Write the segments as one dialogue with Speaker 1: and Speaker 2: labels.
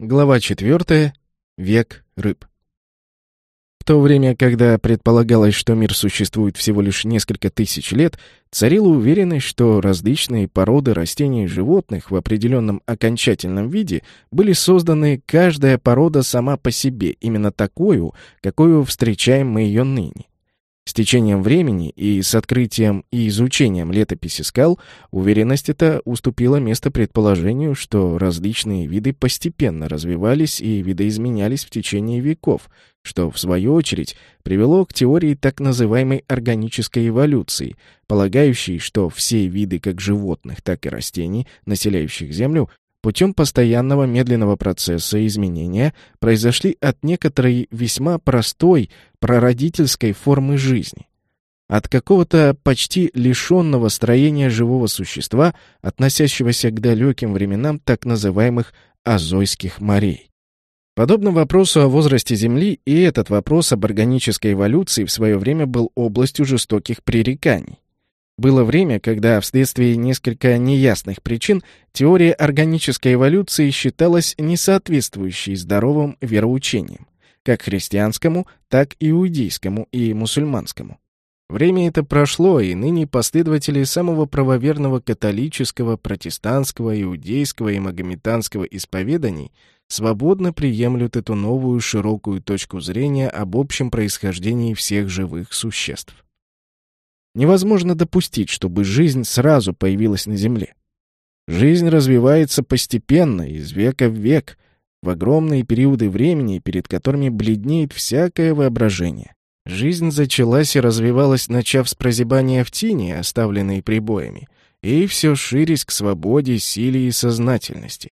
Speaker 1: Глава 4. Век рыб. В то время, когда предполагалось, что мир существует всего лишь несколько тысяч лет, царила уверенность, что различные породы растений и животных в определенном окончательном виде были созданы каждая порода сама по себе, именно такую, какую встречаем мы ее ныне. С течением времени и с открытием и изучением летописи скал уверенность эта уступила место предположению, что различные виды постепенно развивались и видоизменялись в течение веков, что, в свою очередь, привело к теории так называемой органической эволюции, полагающей, что все виды как животных, так и растений, населяющих Землю, путем постоянного медленного процесса изменения произошли от некоторой весьма простой прародительской формы жизни. От какого-то почти лишенного строения живого существа, относящегося к далеким временам так называемых Азойских морей. Подобно вопросу о возрасте Земли, и этот вопрос об органической эволюции в свое время был областью жестоких пререканий. Было время, когда вследствие несколько неясных причин теория органической эволюции считалась несоответствующей здоровым вероучениям, как христианскому, так и иудейскому и мусульманскому. Время это прошло, и ныне последователи самого правоверного католического, протестантского, иудейского и магометанского исповеданий свободно приемлют эту новую широкую точку зрения об общем происхождении всех живых существ. Невозможно допустить, чтобы жизнь сразу появилась на Земле. Жизнь развивается постепенно, из века в век, в огромные периоды времени, перед которыми бледнеет всякое воображение. Жизнь зачалась и развивалась, начав с прозябания в тине, оставленной прибоями, и все ширясь к свободе, силе и сознательности.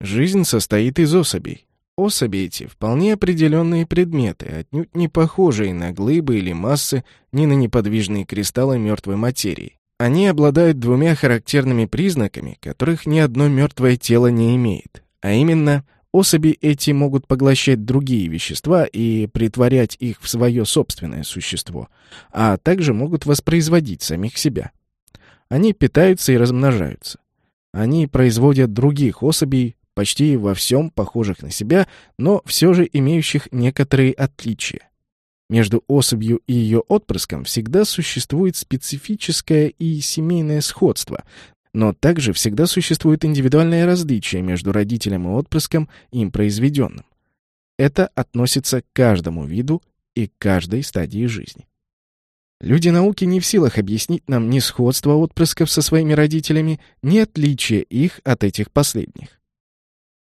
Speaker 1: Жизнь состоит из особей, Особи эти — вполне определенные предметы, отнюдь не похожие на глыбы или массы, ни на неподвижные кристаллы мертвой материи. Они обладают двумя характерными признаками, которых ни одно мертвое тело не имеет, а именно особи эти могут поглощать другие вещества и притворять их в свое собственное существо, а также могут воспроизводить самих себя. Они питаются и размножаются. Они производят других особей, почти во всем похожих на себя, но все же имеющих некоторые отличия. Между особью и ее отпрыском всегда существует специфическое и семейное сходство, но также всегда существует индивидуальное различие между родителем и отпрыском, им произведенным. Это относится к каждому виду и каждой стадии жизни. Люди науки не в силах объяснить нам ни сходство отпрысков со своими родителями, ни отличие их от этих последних.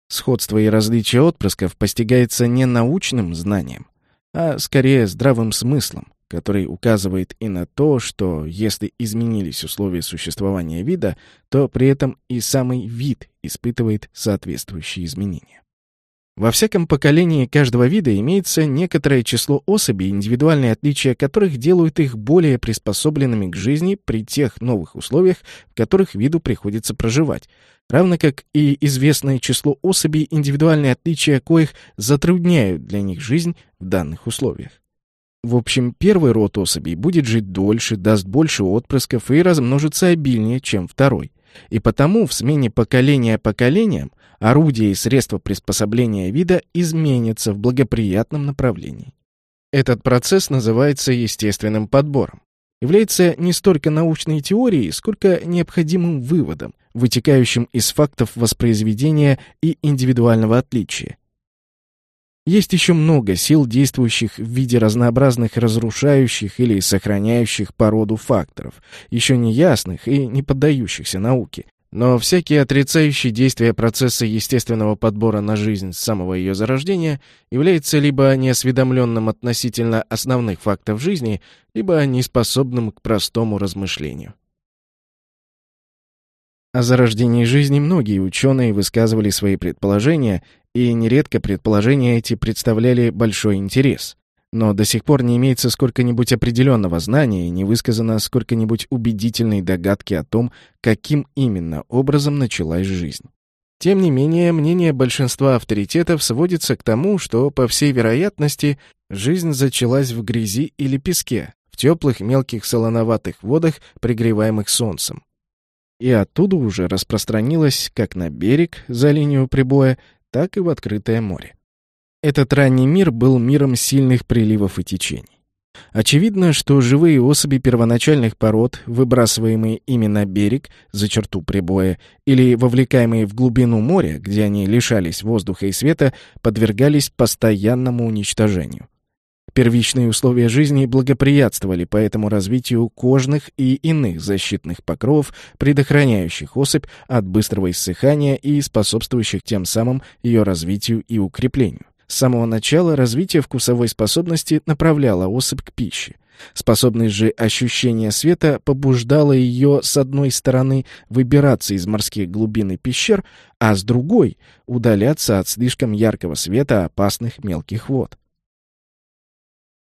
Speaker 1: Сходство и различие отпрысков постигается не научным знанием, а скорее здравым смыслом, который указывает и на то, что если изменились условия существования вида, то при этом и самый вид испытывает соответствующие изменения. Во всяком поколении каждого вида имеется некоторое число особей, индивидуальные отличия которых делают их более приспособленными к жизни при тех новых условиях, в которых виду приходится проживать, равно как и известное число особей, индивидуальные отличия коих затрудняют для них жизнь в данных условиях. В общем, первый род особей будет жить дольше, даст больше отпрысков и размножится обильнее, чем второй. И потому в смене поколения поколениям орудия и средства приспособления вида изменятся в благоприятном направлении. Этот процесс называется естественным подбором. Является не столько научной теорией, сколько необходимым выводом, вытекающим из фактов воспроизведения и индивидуального отличия. Есть еще много сил, действующих в виде разнообразных разрушающих или сохраняющих породу факторов, еще не ясных и не поддающихся науке, но всякий отрицающий действие процесса естественного подбора на жизнь с самого ее зарождения является либо неосведомленным относительно основных фактов жизни, либо неспособным к простому размышлению. О зарождении жизни многие ученые высказывали свои предположения, и нередко предположения эти представляли большой интерес но до сих пор не имеется сколько-нибудь определенного знания и не высказано сколько-нибудь убедительной догадки о том, каким именно образом началась жизнь. Тем не менее, мнение большинства авторитетов сводится к тому, что, по всей вероятности, жизнь зачалась в грязи или песке, в теплых мелких солоноватых водах, пригреваемых солнцем. И оттуда уже распространилась как на берег за линию прибоя, так и в открытое море. Этот ранний мир был миром сильных приливов и течений. Очевидно, что живые особи первоначальных пород, выбрасываемые ими на берег, за черту прибоя, или вовлекаемые в глубину моря, где они лишались воздуха и света, подвергались постоянному уничтожению. Первичные условия жизни благоприятствовали поэтому развитию кожных и иных защитных покровов, предохраняющих особь от быстрого иссыхания и способствующих тем самым ее развитию и укреплению. С самого начала развитие вкусовой способности направляло особь к пище. Способность же ощущения света побуждала ее, с одной стороны, выбираться из морских глубин и пещер, а с другой — удаляться от слишком яркого света опасных мелких вод.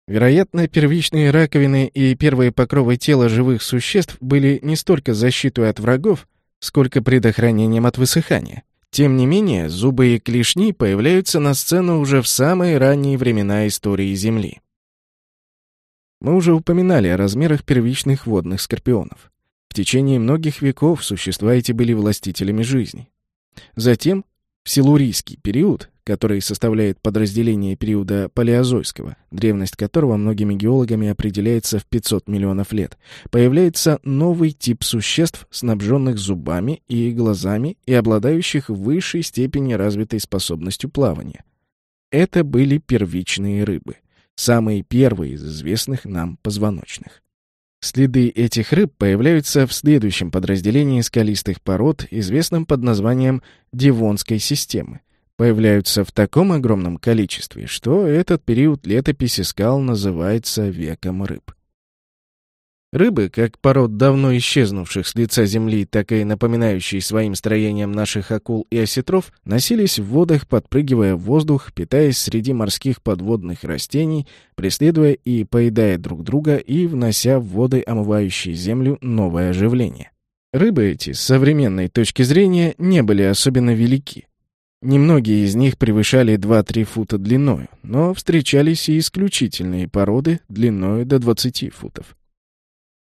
Speaker 1: Вероятно, первичные раковины и первые покровы тела живых существ были не столько защитой от врагов, сколько предохранением от высыхания. Тем не менее, зубы и клешни появляются на сцену уже в самые ранние времена истории Земли. Мы уже упоминали о размерах первичных водных скорпионов. В течение многих веков существа эти были властителями жизни. Затем, в силурийский период, который составляет подразделение периода палеозойского, древность которого многими геологами определяется в 500 миллионов лет, появляется новый тип существ, снабженных зубами и глазами и обладающих высшей степени развитой способностью плавания. Это были первичные рыбы, самые первые из известных нам позвоночных. Следы этих рыб появляются в следующем подразделении скалистых пород, известном под названием Девонской системы, появляются в таком огромном количестве, что этот период летописи скал называется веком рыб. Рыбы, как пород давно исчезнувших с лица земли, так и напоминающие своим строением наших акул и осетров, носились в водах, подпрыгивая в воздух, питаясь среди морских подводных растений, преследуя и поедая друг друга и внося в воды, омывающие землю, новое оживление. Рыбы эти, с современной точки зрения, не были особенно велики. Немногие из них превышали 2-3 фута длиною, но встречались и исключительные породы длиною до 20 футов.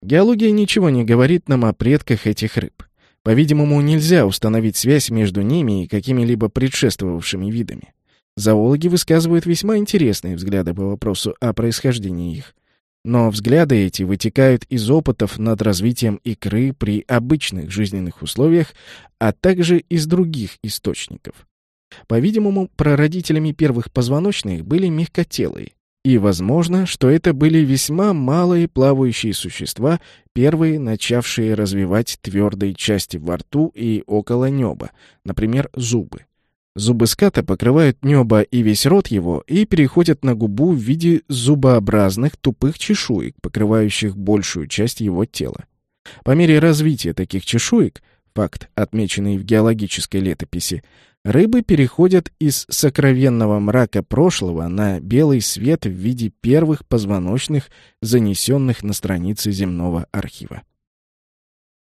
Speaker 1: Геология ничего не говорит нам о предках этих рыб. По-видимому, нельзя установить связь между ними и какими-либо предшествовавшими видами. Зоологи высказывают весьма интересные взгляды по вопросу о происхождении их. Но взгляды эти вытекают из опытов над развитием икры при обычных жизненных условиях, а также из других источников. По-видимому, прародителями первых позвоночных были мягкотелые, и возможно, что это были весьма малые плавающие существа, первые начавшие развивать твердые части во рту и около неба, например, зубы. Зубы ската покрывают небо и весь рот его и переходят на губу в виде зубообразных тупых чешуек, покрывающих большую часть его тела. По мере развития таких чешуек, факт, отмеченный в геологической летописи, Рыбы переходят из сокровенного мрака прошлого на белый свет в виде первых позвоночных, занесенных на страницы земного архива.